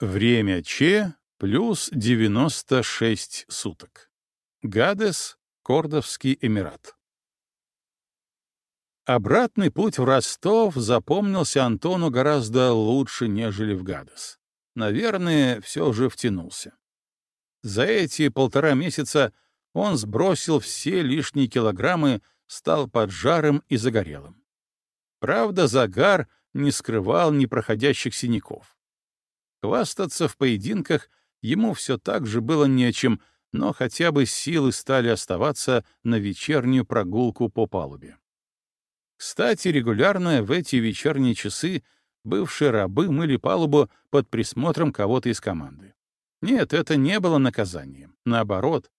Время Че плюс 96 суток. Гадес, Кордовский Эмират. Обратный путь в Ростов запомнился Антону гораздо лучше, нежели в Гадес. Наверное, все же втянулся. За эти полтора месяца он сбросил все лишние килограммы, стал поджарым и загорелым. Правда, загар не скрывал непроходящих синяков. Хвастаться в поединках ему все так же было нечем, но хотя бы силы стали оставаться на вечернюю прогулку по палубе. Кстати, регулярно в эти вечерние часы бывшие рабы мыли палубу под присмотром кого-то из команды. Нет, это не было наказанием. Наоборот,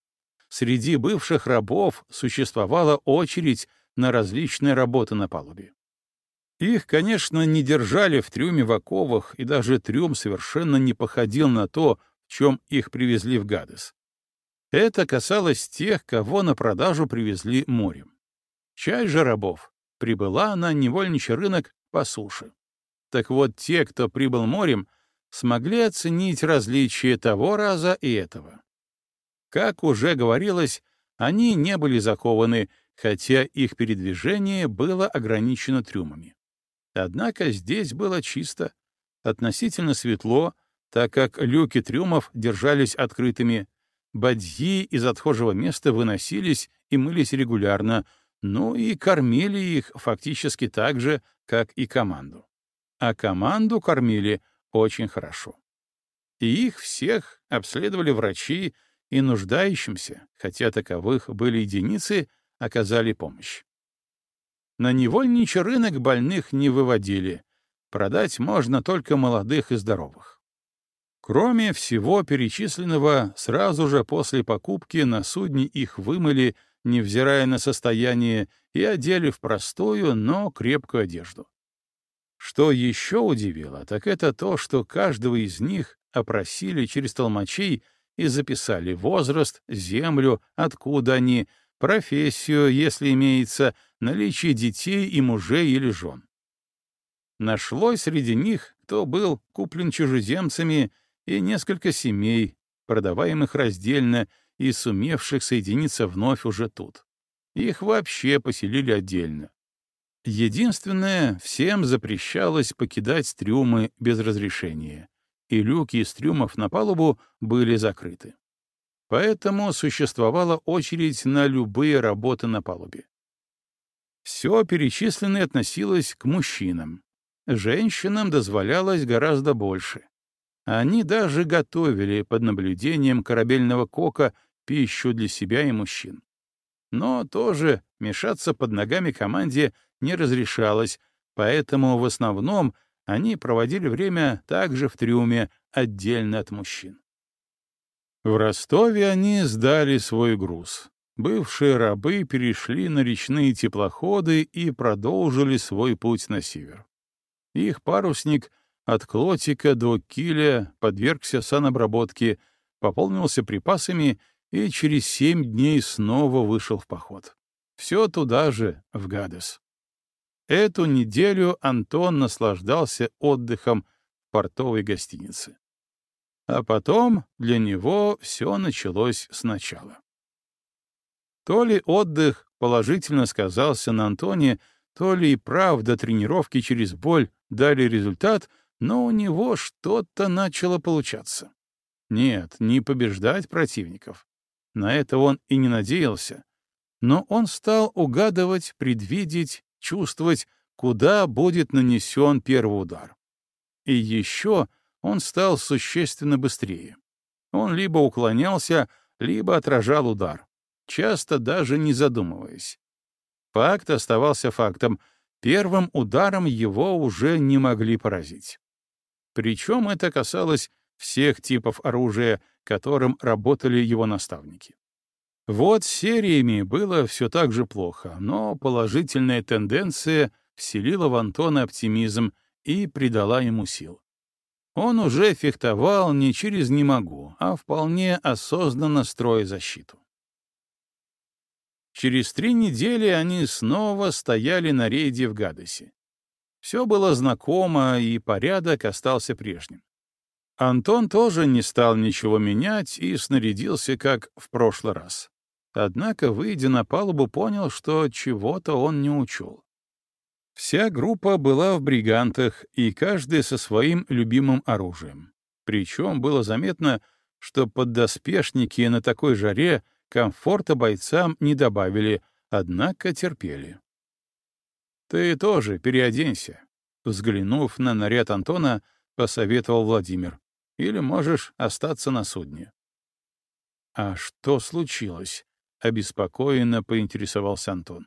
среди бывших рабов существовала очередь на различные работы на палубе. Их, конечно, не держали в трюме в оковах, и даже трюм совершенно не походил на то, в чем их привезли в Гадес. Это касалось тех, кого на продажу привезли морем. Часть же рабов прибыла на невольничий рынок по суше. Так вот, те, кто прибыл морем, смогли оценить различия того раза и этого. Как уже говорилось, они не были закованы, хотя их передвижение было ограничено трюмами. Однако здесь было чисто, относительно светло, так как люки трюмов держались открытыми, бадьи из отхожего места выносились и мылись регулярно, ну и кормили их фактически так же, как и команду. А команду кормили очень хорошо. И их всех обследовали врачи, и нуждающимся, хотя таковых были единицы, оказали помощь. На невольничий рынок больных не выводили. Продать можно только молодых и здоровых. Кроме всего перечисленного, сразу же после покупки на судне их вымыли, невзирая на состояние, и одели в простую, но крепкую одежду. Что еще удивило, так это то, что каждого из них опросили через толмачей и записали возраст, землю, откуда они, профессию, если имеется, наличие детей и мужей или жен. Нашлось среди них, кто был куплен чужеземцами, и несколько семей, продаваемых раздельно и сумевших соединиться вновь уже тут. Их вообще поселили отдельно. Единственное, всем запрещалось покидать трюмы без разрешения, и люки из трюмов на палубу были закрыты. Поэтому существовала очередь на любые работы на палубе. Все перечисленное относилось к мужчинам. Женщинам дозволялось гораздо больше. Они даже готовили под наблюдением корабельного кока пищу для себя и мужчин. Но тоже мешаться под ногами команде не разрешалось, поэтому в основном они проводили время также в трюме, отдельно от мужчин. В Ростове они сдали свой груз. Бывшие рабы перешли на речные теплоходы и продолжили свой путь на север. Их парусник от Клотика до Киля подвергся санобработке, пополнился припасами и через семь дней снова вышел в поход. Все туда же, в Гадес. Эту неделю Антон наслаждался отдыхом в портовой гостинице. А потом для него все началось сначала. То ли отдых положительно сказался на Антоне, то ли и правда тренировки через боль дали результат, но у него что-то начало получаться. Нет, не побеждать противников. На это он и не надеялся. Но он стал угадывать, предвидеть, чувствовать, куда будет нанесен первый удар. И еще он стал существенно быстрее. Он либо уклонялся, либо отражал удар, часто даже не задумываясь. Факт оставался фактом. Первым ударом его уже не могли поразить. Причем это касалось всех типов оружия, которым работали его наставники. Вот с сериями было все так же плохо, но положительная тенденция вселила в Антона оптимизм и придала ему сил. Он уже фехтовал не через «не могу», а вполне осознанно строя защиту. Через три недели они снова стояли на рейде в Гадесе. Все было знакомо, и порядок остался прежним. Антон тоже не стал ничего менять и снарядился, как в прошлый раз. Однако, выйдя на палубу, понял, что чего-то он не учел. Вся группа была в бригантах, и каждый со своим любимым оружием. Причем было заметно, что поддоспешники на такой жаре комфорта бойцам не добавили, однако терпели. «Ты тоже переоденься», — взглянув на наряд Антона, посоветовал Владимир. «Или можешь остаться на судне». «А что случилось?» — обеспокоенно поинтересовался Антон.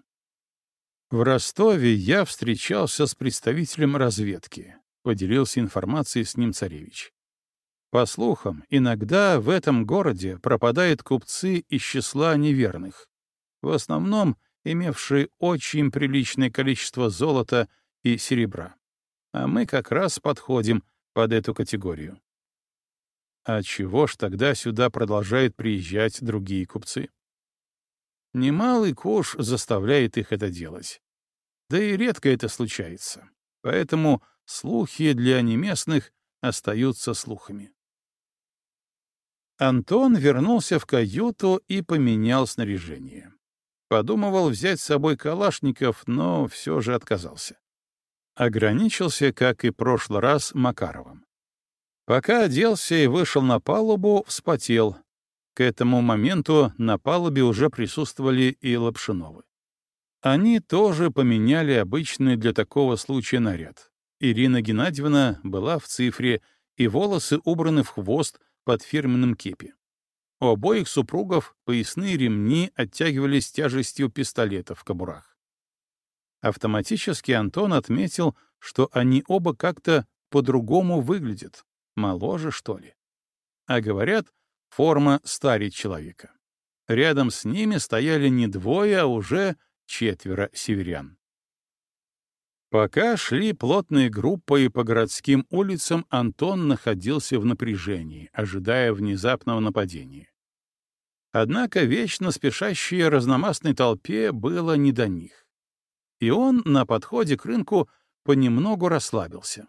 В Ростове я встречался с представителем разведки, поделился информацией с ним царевич. По слухам, иногда в этом городе пропадают купцы из числа неверных, в основном имевшие очень приличное количество золота и серебра. А мы как раз подходим под эту категорию. А чего ж тогда сюда продолжают приезжать другие купцы? Немалый куш заставляет их это делать. Да и редко это случается. Поэтому слухи для неместных остаются слухами. Антон вернулся в каюту и поменял снаряжение. Подумывал взять с собой калашников, но все же отказался. Ограничился, как и прошлый раз, Макаровым. Пока оделся и вышел на палубу, вспотел. К этому моменту на палубе уже присутствовали и Лапшиновы. Они тоже поменяли обычный для такого случая наряд. Ирина Геннадьевна была в цифре, и волосы убраны в хвост под фирменным кепи. У обоих супругов поясные ремни оттягивались тяжестью пистолетов в кобурах. Автоматически Антон отметил, что они оба как-то по-другому выглядят, моложе, что ли. А говорят, форма старит человека. Рядом с ними стояли не двое, а уже четверо северян. Пока шли плотные группы по городским улицам, Антон находился в напряжении, ожидая внезапного нападения. Однако вечно спешащей разномастной толпе было не до них. И он на подходе к рынку понемногу расслабился.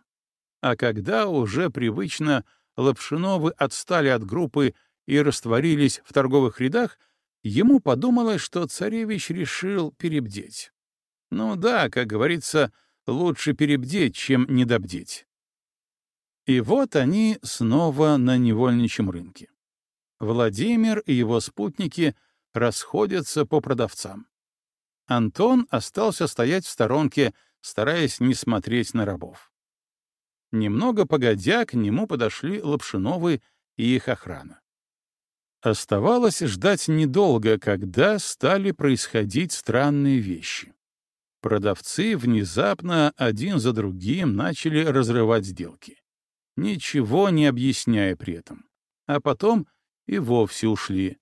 А когда уже привычно Лапшиновы отстали от группы и растворились в торговых рядах, Ему подумалось, что царевич решил перебдеть. Ну да, как говорится, лучше перебдеть, чем недобдеть. И вот они снова на невольничьем рынке. Владимир и его спутники расходятся по продавцам. Антон остался стоять в сторонке, стараясь не смотреть на рабов. Немного погодя, к нему подошли Лапшиновы и их охрана. Оставалось ждать недолго, когда стали происходить странные вещи. Продавцы внезапно один за другим начали разрывать сделки, ничего не объясняя при этом, а потом и вовсе ушли.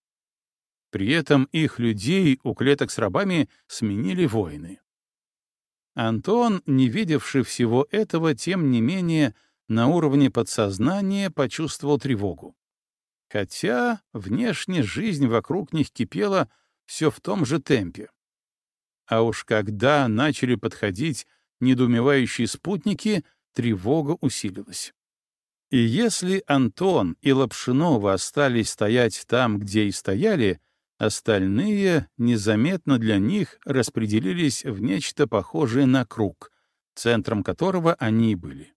При этом их людей у клеток с рабами сменили воины. Антон, не видевший всего этого, тем не менее, на уровне подсознания почувствовал тревогу. Хотя внешне жизнь вокруг них кипела все в том же темпе. А уж когда начали подходить недоумевающие спутники, тревога усилилась. И если Антон и Лапшинова остались стоять там, где и стояли, остальные незаметно для них распределились в нечто похожее на круг, центром которого они и были.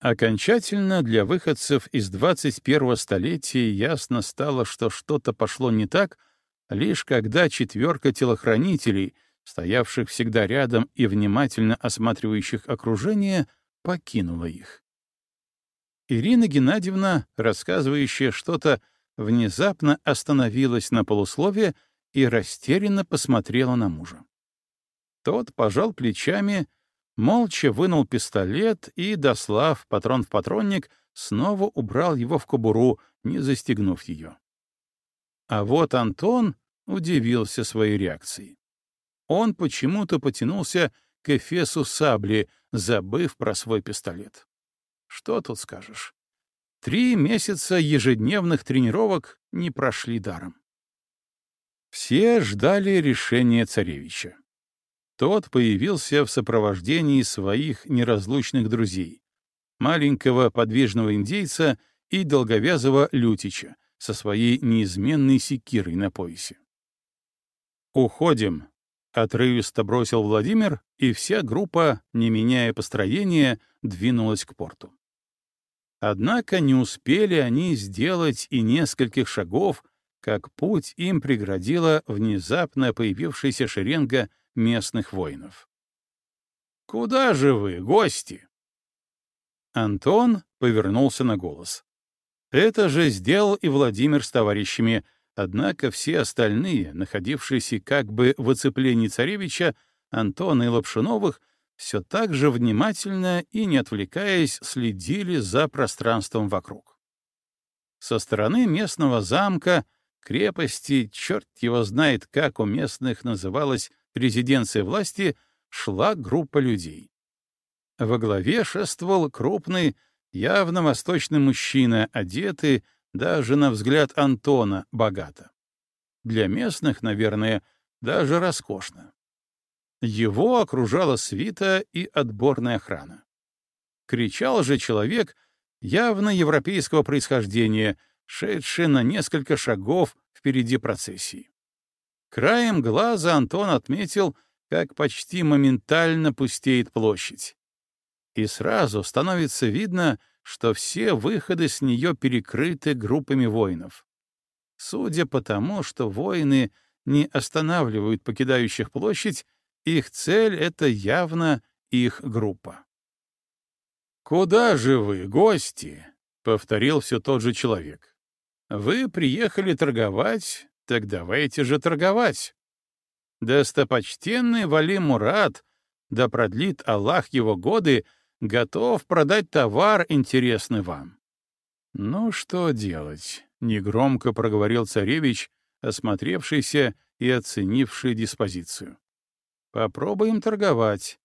Окончательно для выходцев из 21-го столетия ясно стало, что что-то пошло не так, лишь когда четверка телохранителей, стоявших всегда рядом и внимательно осматривающих окружение, покинула их. Ирина Геннадьевна, рассказывающая что-то, внезапно остановилась на полуслове и растерянно посмотрела на мужа. Тот пожал плечами молча вынул пистолет и, дослав патрон в патронник, снова убрал его в кобуру, не застегнув ее. А вот Антон удивился своей реакцией. Он почему-то потянулся к эфесу сабли, забыв про свой пистолет. Что тут скажешь? Три месяца ежедневных тренировок не прошли даром. Все ждали решения царевича. Тот появился в сопровождении своих неразлучных друзей. маленького подвижного индейца и долговязого лютича со своей неизменной секирой на поясе. «Уходим», — отрывисто бросил Владимир, и вся группа, не меняя построения, двинулась к порту. Однако не успели они сделать и нескольких шагов, как путь им преградила внезапно появившаяся шеренга местных воинов. «Куда же вы, гости?» Антон повернулся на голос. Это же сделал и Владимир с товарищами, однако все остальные, находившиеся как бы в оцеплении царевича, Антона и Лапшиновых, все так же внимательно и не отвлекаясь следили за пространством вокруг. Со стороны местного замка, крепости, черт его знает, как у местных называлась резиденция власти, шла группа людей. Во главе шествовал крупный, явно восточный мужчина, одетый, даже на взгляд Антона, богато. Для местных, наверное, даже роскошно. Его окружала свита и отборная охрана. Кричал же человек явно европейского происхождения, шедший на несколько шагов впереди процессии. Краем глаза Антон отметил, как почти моментально пустеет площадь. И сразу становится видно, что все выходы с нее перекрыты группами воинов. Судя по тому, что воины не останавливают покидающих площадь, их цель — это явно их группа. «Куда же вы, гости?» — повторил все тот же человек. «Вы приехали торговать, так давайте же торговать. Достопочтенный Вали Мурат, да продлит Аллах его годы, готов продать товар, интересный вам». «Ну, что делать?» — негромко проговорил царевич, осмотревшийся и оценивший диспозицию. Попробуем торговать.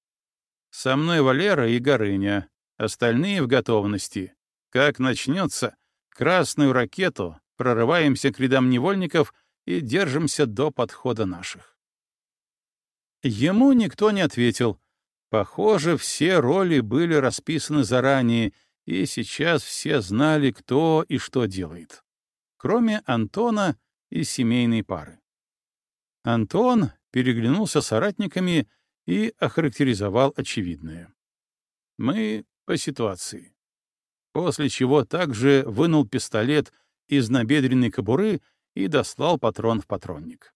Со мной Валера и Горыня. Остальные в готовности. Как начнется, красную ракету, прорываемся к рядам невольников и держимся до подхода наших. Ему никто не ответил. Похоже, все роли были расписаны заранее, и сейчас все знали, кто и что делает. Кроме Антона и семейной пары. Антон переглянулся с соратниками и охарактеризовал очевидное. Мы по ситуации. После чего также вынул пистолет из набедренной кобуры и дослал патрон в патронник.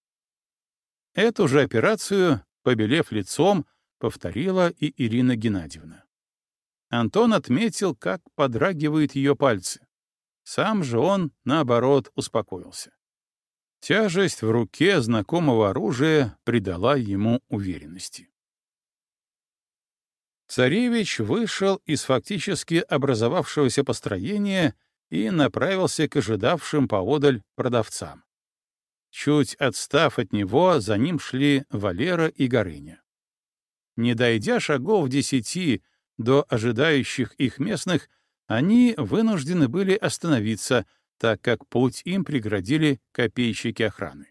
Эту же операцию, побелев лицом, повторила и Ирина Геннадьевна. Антон отметил, как подрагивают ее пальцы. Сам же он, наоборот, успокоился. Тяжесть в руке знакомого оружия придала ему уверенности. Царевич вышел из фактически образовавшегося построения и направился к ожидавшим поодаль продавцам. Чуть отстав от него, за ним шли Валера и Горыня. Не дойдя шагов десяти до ожидающих их местных, они вынуждены были остановиться, так как путь им преградили копейщики охраны.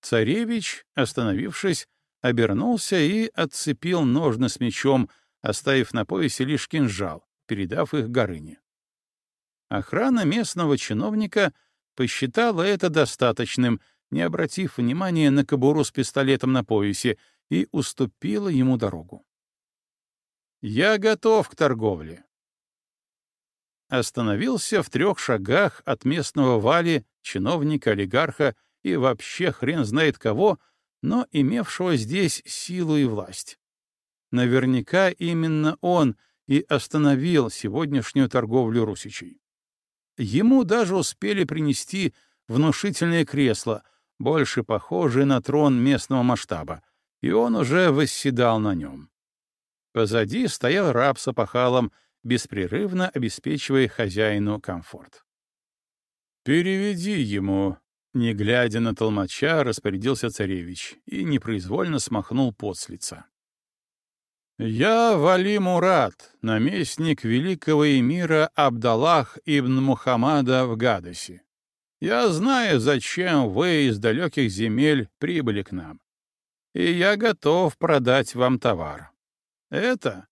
Царевич, остановившись, обернулся и отцепил ножны с мечом, оставив на поясе лишь кинжал, передав их Горыне. Охрана местного чиновника посчитала это достаточным, не обратив внимания на кобуру с пистолетом на поясе, и уступила ему дорогу. «Я готов к торговле», остановился в трех шагах от местного Вали, чиновника, олигарха и вообще хрен знает кого, но имевшего здесь силу и власть. Наверняка именно он и остановил сегодняшнюю торговлю русичей. Ему даже успели принести внушительное кресло, больше похожее на трон местного масштаба, и он уже восседал на нем. Позади стоял раб с опахалом, беспрерывно обеспечивая хозяину комфорт. «Переведи ему», — не глядя на толмача, распорядился царевич и непроизвольно смахнул пот с лица. «Я Вали Мурат, наместник великого эмира Абдаллах ибн Мухаммада в Гадасе. Я знаю, зачем вы из далеких земель прибыли к нам, и я готов продать вам товар. Это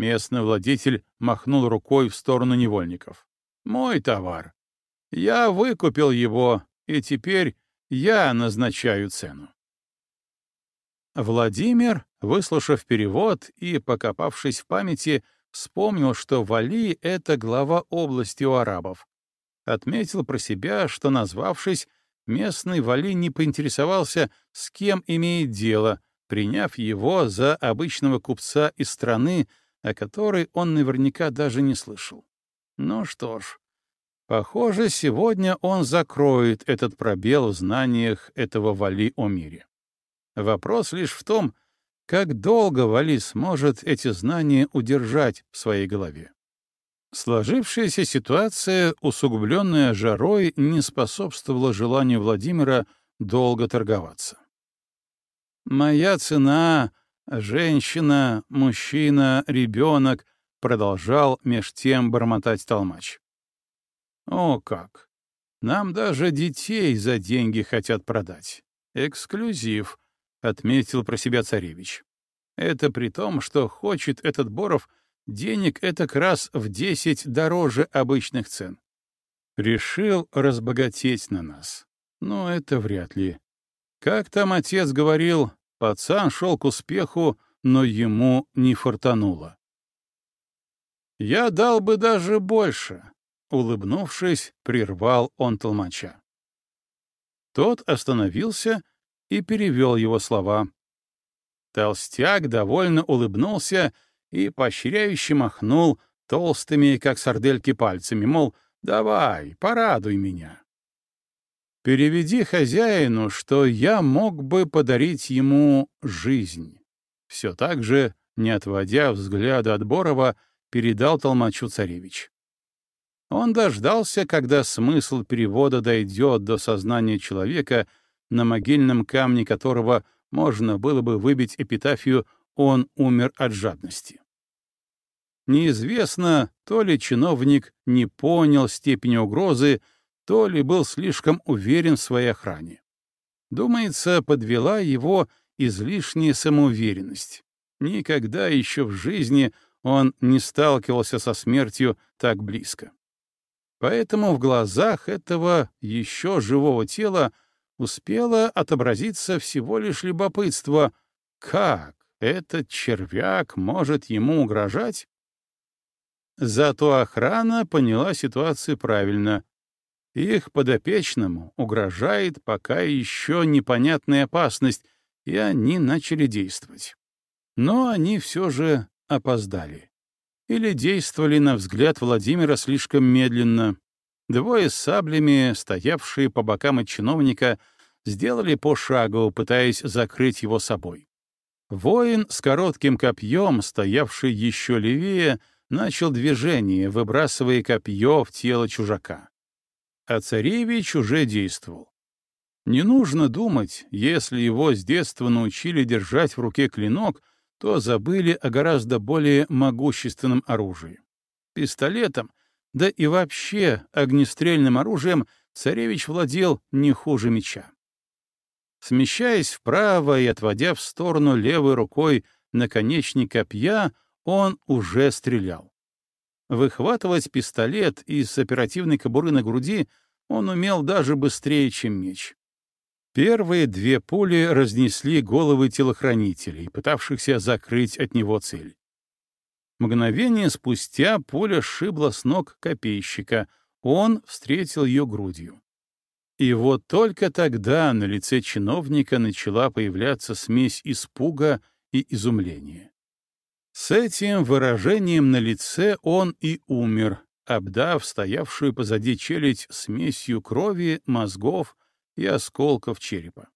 Местный владетель махнул рукой в сторону невольников. «Мой товар. Я выкупил его, и теперь я назначаю цену». Владимир, выслушав перевод и покопавшись в памяти, вспомнил, что Вали — это глава области у арабов. Отметил про себя, что, назвавшись, местный Вали не поинтересовался, с кем имеет дело, приняв его за обычного купца из страны, о которой он наверняка даже не слышал. Ну что ж, похоже, сегодня он закроет этот пробел в знаниях этого Вали о мире. Вопрос лишь в том, как долго Вали сможет эти знания удержать в своей голове. Сложившаяся ситуация, усугубленная жарой, не способствовала желанию Владимира долго торговаться. «Моя цена Женщина, мужчина, ребенок, продолжал меж тем бормотать толмач. О как! Нам даже детей за деньги хотят продать. Эксклюзив, отметил про себя царевич. Это при том, что хочет этот Боров денег это как раз в десять дороже обычных цен. Решил разбогатеть на нас. Но это вряд ли. Как там отец говорил, Пацан шел к успеху, но ему не фартануло. «Я дал бы даже больше», — улыбнувшись, прервал он толмача. Тот остановился и перевел его слова. Толстяк довольно улыбнулся и поощряюще махнул толстыми, как сардельки, пальцами, мол, «давай, порадуй меня». Переведи хозяину, что я мог бы подарить ему жизнь. Все так же, не отводя взгляда от Борова, передал толмачу царевич. Он дождался, когда смысл перевода дойдет до сознания человека, на могильном камне которого можно было бы выбить эпитафию «Он умер от жадности». Неизвестно, то ли чиновник не понял степени угрозы, то ли был слишком уверен в своей охране. Думается, подвела его излишняя самоуверенность. Никогда еще в жизни он не сталкивался со смертью так близко. Поэтому в глазах этого еще живого тела успело отобразиться всего лишь любопытство, как этот червяк может ему угрожать? Зато охрана поняла ситуацию правильно их подопечному угрожает пока еще непонятная опасность, и они начали действовать. Но они все же опоздали. Или действовали на взгляд Владимира слишком медленно. Двое с саблями, стоявшие по бокам от чиновника, сделали по шагу, пытаясь закрыть его собой. Воин с коротким копьем, стоявший еще левее, начал движение, выбрасывая копье в тело чужака а царевич уже действовал. Не нужно думать, если его с детства научили держать в руке клинок, то забыли о гораздо более могущественном оружии. Пистолетом, да и вообще огнестрельным оружием царевич владел не хуже меча. Смещаясь вправо и отводя в сторону левой рукой наконечник копья, он уже стрелял. Выхватывать пистолет из оперативной кобуры на груди он умел даже быстрее, чем меч. Первые две пули разнесли головы телохранителей, пытавшихся закрыть от него цель. Мгновение спустя пуля шибла с ног копейщика, он встретил ее грудью. И вот только тогда на лице чиновника начала появляться смесь испуга и изумления. С этим выражением на лице он и умер, обдав стоявшую позади челюсть смесью крови, мозгов и осколков черепа.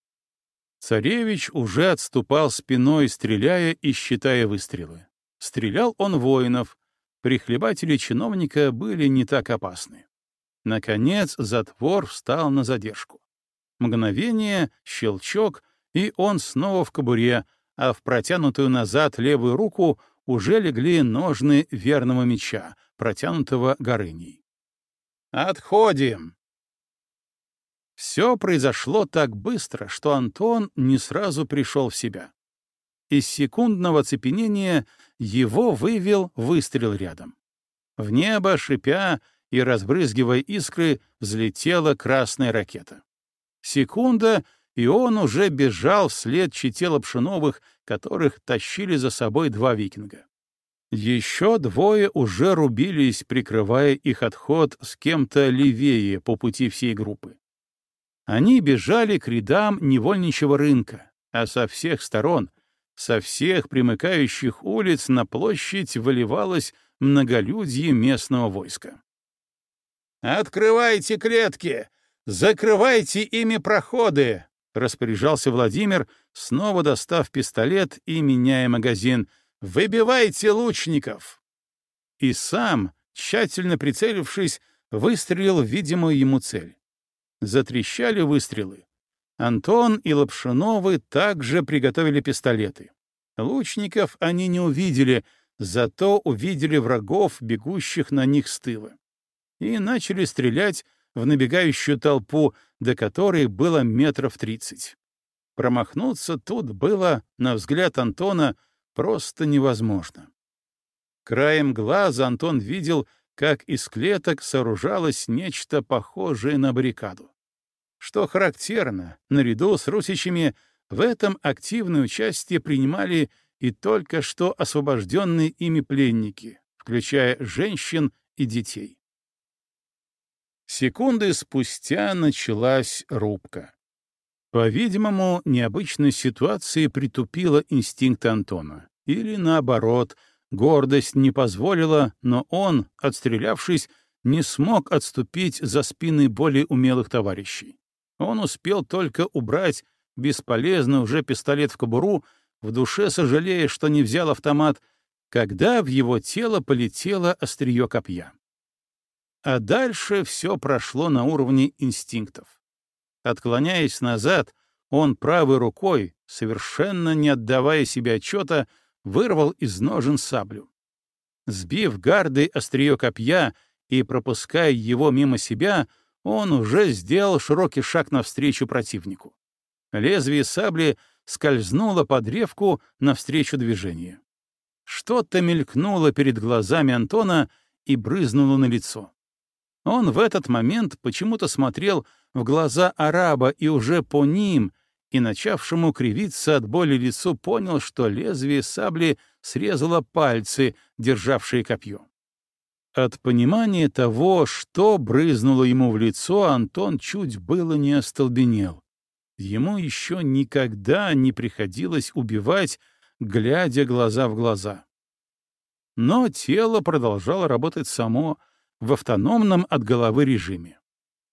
Царевич уже отступал спиной, стреляя и считая выстрелы. Стрелял он воинов, прихлебатели чиновника были не так опасны. Наконец затвор встал на задержку. Мгновение, щелчок, и он снова в кобуре, а в протянутую назад левую руку уже легли ножны верного меча, протянутого Горыней. «Отходим!» Все произошло так быстро, что Антон не сразу пришел в себя. Из секундного цепенения его вывел выстрел рядом. В небо, шипя и разбрызгивая искры, взлетела красная ракета. Секунда, и он уже бежал вслед чете Лапшиновых, которых тащили за собой два викинга. Еще двое уже рубились, прикрывая их отход с кем-то левее по пути всей группы. Они бежали к рядам невольничьего рынка, а со всех сторон, со всех примыкающих улиц на площадь выливалось многолюдье местного войска. «Открывайте клетки! Закрывайте ими проходы!» — распоряжался Владимир, снова достав пистолет и меняя магазин. «Выбивайте лучников!» И сам, тщательно прицелившись, выстрелил в видимую ему цель. Затрещали выстрелы. Антон и Лапшиновы также приготовили пистолеты. Лучников они не увидели, зато увидели врагов, бегущих на них с тыла. И начали стрелять в набегающую толпу, до которой было метров тридцать. Промахнуться тут было, на взгляд Антона, просто невозможно. Краем глаза Антон видел, как из клеток сооружалось нечто похожее на баррикаду. Что характерно, наряду с русичами в этом активное участие принимали и только что освобожденные ими пленники, включая женщин и детей. Секунды спустя началась рубка. По-видимому, необычная ситуация притупила инстинкт Антона. Или наоборот, гордость не позволила, но он, отстрелявшись, не смог отступить за спины более умелых товарищей. Он успел только убрать бесполезный уже пистолет в кобуру, в душе сожалея, что не взял автомат, когда в его тело полетело острие копья. А дальше все прошло на уровне инстинктов. Отклоняясь назад, он правой рукой, совершенно не отдавая себе отчета, вырвал из ножен саблю. Сбив гарды острие копья и пропуская его мимо себя, он уже сделал широкий шаг навстречу противнику. Лезвие сабли скользнуло под древку навстречу движению. Что-то мелькнуло перед глазами Антона и брызнуло на лицо. Он в этот момент почему-то смотрел в глаза араба и уже по ним, и начавшему кривиться от боли лицу, понял, что лезвие сабли срезало пальцы, державшие копье. От понимания того, что брызнуло ему в лицо, Антон чуть было не остолбенел. Ему еще никогда не приходилось убивать, глядя глаза в глаза. Но тело продолжало работать само, в автономном от головы режиме.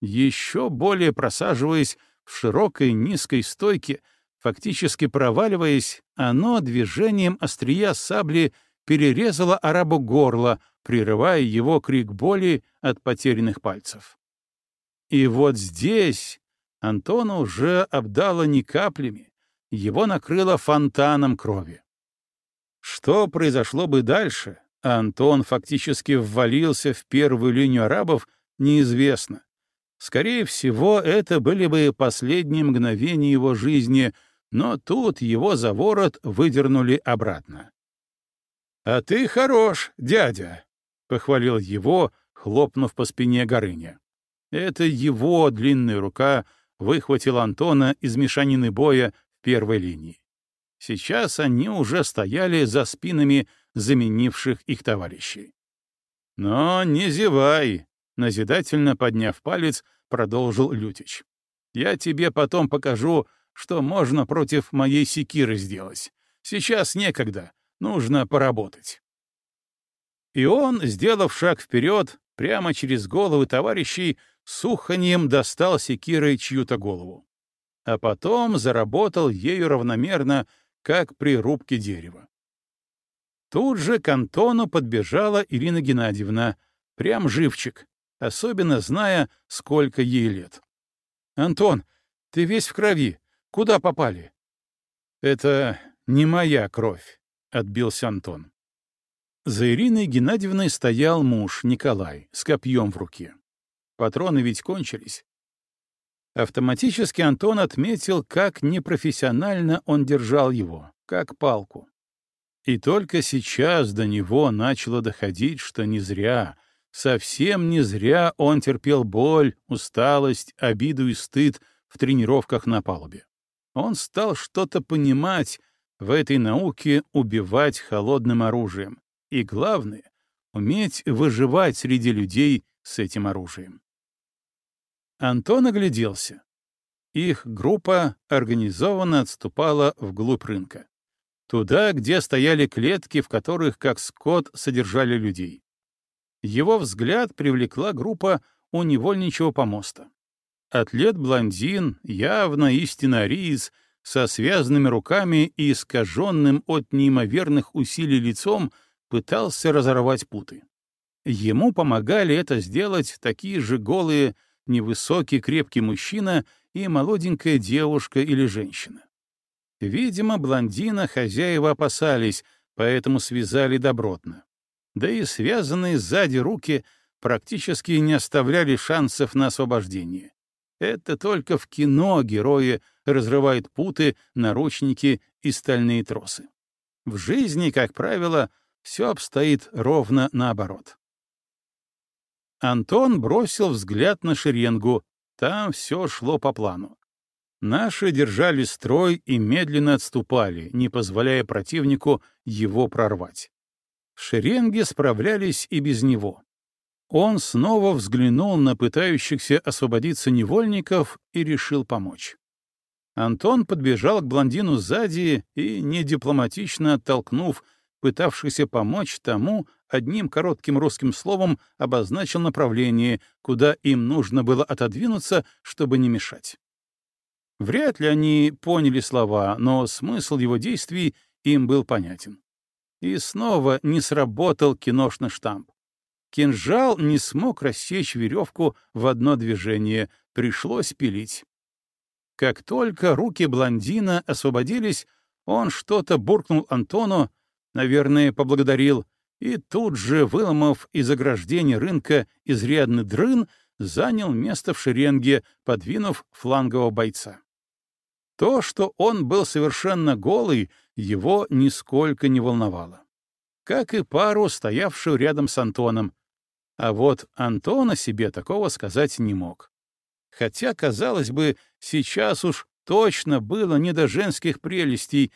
Еще более просаживаясь в широкой низкой стойке, фактически проваливаясь, оно движением острия сабли перерезало арабу горло, прерывая его крик боли от потерянных пальцев. И вот здесь Антона уже обдало не каплями, его накрыло фонтаном крови. Что произошло бы дальше, Антон фактически ввалился в первую линию арабов, неизвестно. Скорее всего, это были бы последние мгновения его жизни, но тут его за ворот выдернули обратно. «А ты хорош, дядя!» — похвалил его, хлопнув по спине Горыня. Это его длинная рука выхватила Антона из мешанины боя в первой линии. Сейчас они уже стояли за спинами заменивших их товарищей. «Но не зевай!» — назидательно подняв палец, продолжил Лютич. «Я тебе потом покажу, что можно против моей секиры сделать. Сейчас некогда, нужно поработать». И он, сделав шаг вперед, прямо через головы товарищей, суханьем достал секирой чью-то голову. А потом заработал ею равномерно, как при рубке дерева. Тут же к Антону подбежала Ирина Геннадьевна, прям живчик, особенно зная, сколько ей лет. «Антон, ты весь в крови. Куда попали?» «Это не моя кровь», — отбился Антон. За Ириной Геннадьевной стоял муж, Николай, с копьем в руке. Патроны ведь кончились. Автоматически Антон отметил, как непрофессионально он держал его, как палку. И только сейчас до него начало доходить, что не зря, совсем не зря он терпел боль, усталость, обиду и стыд в тренировках на палубе. Он стал что-то понимать в этой науке убивать холодным оружием. И главное — уметь выживать среди людей с этим оружием. Антон огляделся. Их группа организованно отступала вглубь рынка. Туда, где стояли клетки, в которых, как скот, содержали людей. Его взгляд привлекла группа у невольничего помоста. Атлет-блондин, явно истинно ариец, со связанными руками и искаженным от неимоверных усилий лицом, пытался разорвать путы. Ему помогали это сделать такие же голые, невысокий крепкий мужчина и молоденькая девушка или женщина. Видимо, блондина хозяева опасались, поэтому связали добротно. Да и связанные сзади руки практически не оставляли шансов на освобождение. Это только в кино герои разрывают путы, наручники и стальные тросы. В жизни, как правило, все обстоит ровно наоборот. Антон бросил взгляд на шеренгу. Там все шло по плану. Наши держали строй и медленно отступали, не позволяя противнику его прорвать. Шеренги справлялись и без него. Он снова взглянул на пытающихся освободиться невольников и решил помочь. Антон подбежал к блондину сзади и, недипломатично оттолкнув, пытавшийся помочь тому, одним коротким русским словом обозначил направление, куда им нужно было отодвинуться, чтобы не мешать. Вряд ли они поняли слова, но смысл его действий им был понятен. И снова не сработал киношный штамп. Кинжал не смог рассечь веревку в одно движение, пришлось пилить. Как только руки блондина освободились, он что-то буркнул Антону, наверное, поблагодарил, и тут же, выломав из ограждения рынка изрядный дрын, занял место в шеренге, подвинув флангового бойца. То, что он был совершенно голый, его нисколько не волновало. Как и пару, стоявшую рядом с Антоном. А вот Антон о себе такого сказать не мог. Хотя, казалось бы, сейчас уж точно было не до женских прелестей,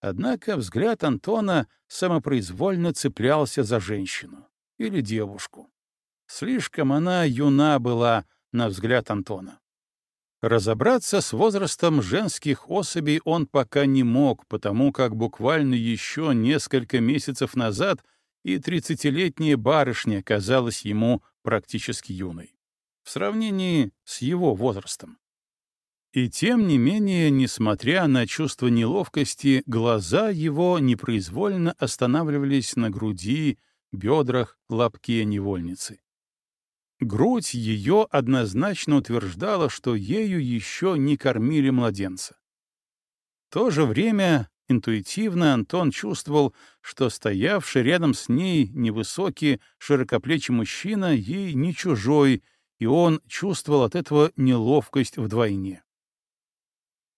однако взгляд Антона самопроизвольно цеплялся за женщину или девушку. Слишком она юна была, на взгляд Антона. Разобраться с возрастом женских особей он пока не мог, потому как буквально еще несколько месяцев назад и тридцатилетняя барышня казалась ему практически юной в сравнении с его возрастом. И тем не менее, несмотря на чувство неловкости, глаза его непроизвольно останавливались на груди, бедрах, лобке невольницы. Грудь ее однозначно утверждала, что ею еще не кормили младенца. В то же время интуитивно Антон чувствовал, что стоявший рядом с ней невысокий, широкоплечий мужчина ей не чужой, и он чувствовал от этого неловкость вдвойне.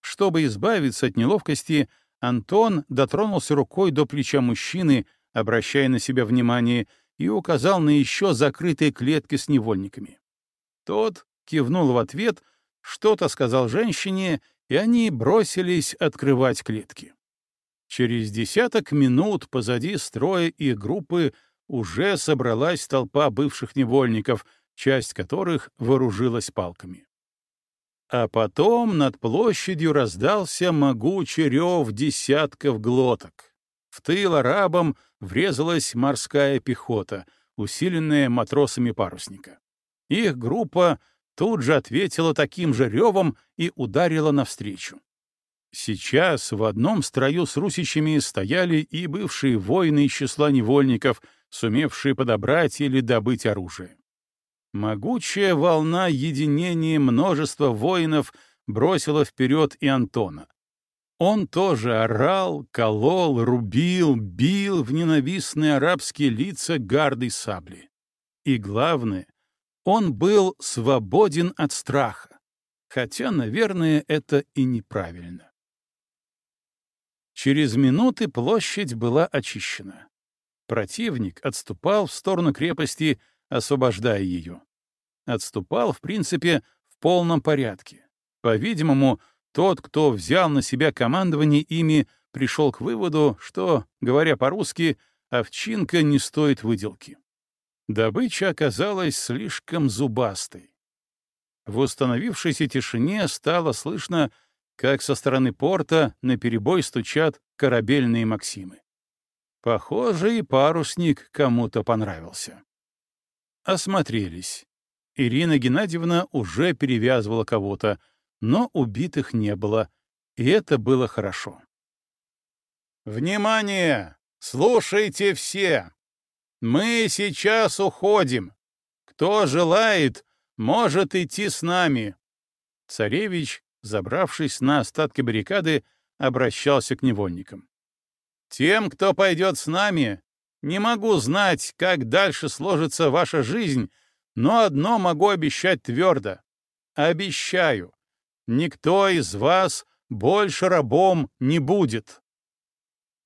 Чтобы избавиться от неловкости, Антон дотронулся рукой до плеча мужчины, обращая на себя внимание, и указал на еще закрытые клетки с невольниками. Тот кивнул в ответ, что-то сказал женщине, и они бросились открывать клетки. Через десяток минут позади строя и группы уже собралась толпа бывших невольников, часть которых вооружилась палками. А потом над площадью раздался могучий рев десятков глоток. В тыл арабам врезалась морская пехота, усиленная матросами парусника. Их группа тут же ответила таким же ревом и ударила навстречу. Сейчас в одном строю с русичами стояли и бывшие воины из числа невольников, сумевшие подобрать или добыть оружие. Могучая волна единения множества воинов бросила вперед и Антона. Он тоже орал, колол, рубил, бил в ненавистные арабские лица гардой сабли. И главное, он был свободен от страха, хотя, наверное, это и неправильно. Через минуты площадь была очищена. Противник отступал в сторону крепости, освобождая ее. Отступал, в принципе, в полном порядке. По-видимому, тот, кто взял на себя командование ими, пришел к выводу, что, говоря по-русски, овчинка не стоит выделки. Добыча оказалась слишком зубастой. В установившейся тишине стало слышно, как со стороны порта наперебой стучат корабельные Максимы. Похоже, и парусник кому-то понравился. Осмотрелись. Ирина Геннадьевна уже перевязывала кого-то, но убитых не было, и это было хорошо. «Внимание! Слушайте все! Мы сейчас уходим. Кто желает, может идти с нами». Царевич, забравшись на остатки баррикады, обращался к невольникам. Тем, кто пойдет с нами, не могу знать, как дальше сложится ваша жизнь, но одно могу обещать твердо. Обещаю, никто из вас больше рабом не будет.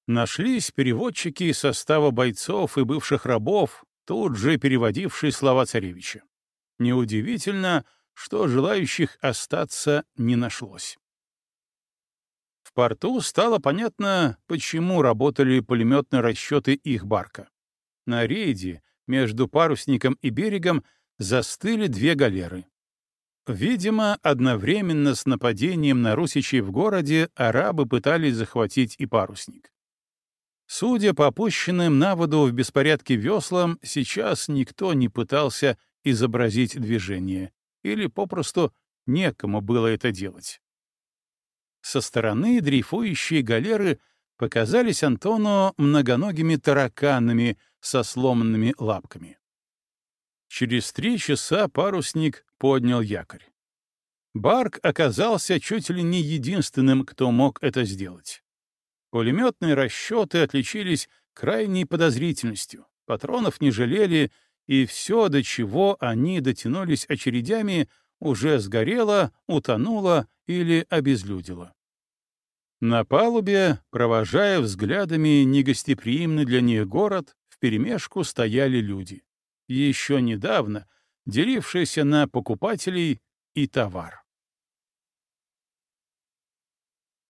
Нашлись переводчики из состава бойцов и бывших рабов, тут же переводившие слова царевича. Неудивительно, что желающих остаться не нашлось. В порту стало понятно, почему работали пулеметные расчеты их барка. На рейде между парусником и берегом застыли две галеры. Видимо, одновременно с нападением на русичей в городе арабы пытались захватить и парусник. Судя по опущенным на воду в беспорядке веслам, сейчас никто не пытался изобразить движение, или попросту некому было это делать. Со стороны дрейфующие галеры показались Антону многоногими тараканами со сломанными лапками. Через три часа парусник поднял якорь. Барк оказался чуть ли не единственным, кто мог это сделать. Пулеметные расчеты отличились крайней подозрительностью, патронов не жалели, и все, до чего они дотянулись очередями, уже сгорело, утонуло или обезлюдило. На палубе, провожая взглядами негостеприимный для них город, вперемешку стояли люди, еще недавно делившиеся на покупателей и товар.